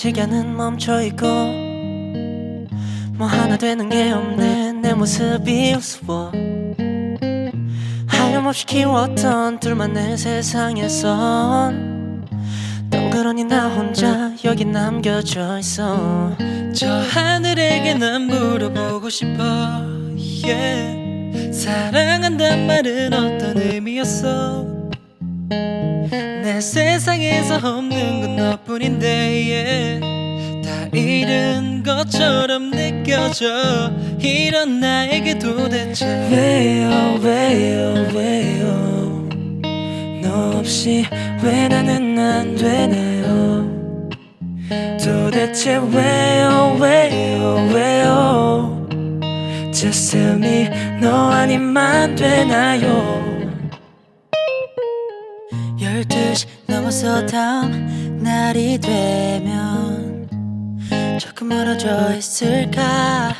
시간은 멈춰있고 뭐 하나 되는 게 없네. 내 모습이 우스워 하염없이 키웠던 둘만의 세상에선 덩그러니 나 혼자 여기 남겨져 있어. 저 하늘에게 난 물어보고 싶어. Yeah. 사랑한단 말은 세상에서 없는 건 너뿐인데 yeah. 다 잃은 것처럼 느껴져. 이런 나에게 도대체 왜요 왜요 왜요? 너 없이 왜 나는 안 되나요? 도대체 왜요 왜요 왜요? Just tell me 너 아니면 되나요 12시 넘어서 다음 날이 되면 조금 멀어져 있을까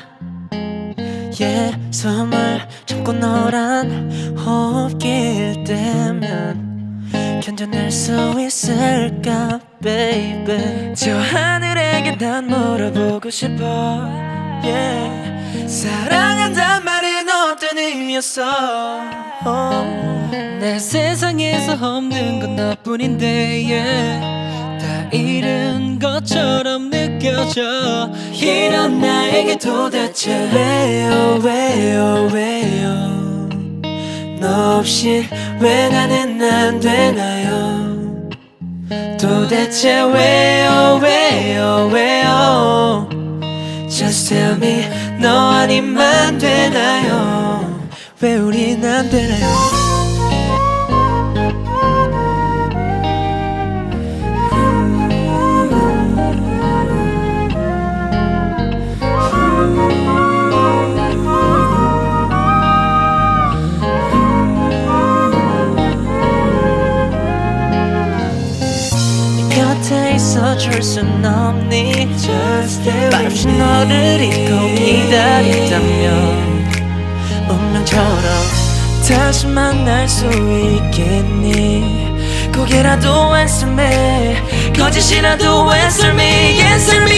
yeah, 숨을 참고 너란 호흡길 때면 견뎌낼 수 있을까 baby 저 하늘에게 난 물어보고 싶어 yeah. 사랑한단 말은 어떤 의미였어 oh. 내 세상에서 없는 건 너뿐인데 yeah. 다 잃은 것처럼 느껴져. 이런 나에게 도대체 왜요 왜요 왜요? 너 없이 왜 나는 안 되나요? 도대체 왜요 왜요 왜요? Just tell me 너 아니면 되나요? 왜 우린 안 되나요 있어줄 순 없니? 말없이 너를 잊고 기다린다면 운명처럼 다시 만날 수 있겠니? 고개라도 answer me 거짓이라도 answer me answer me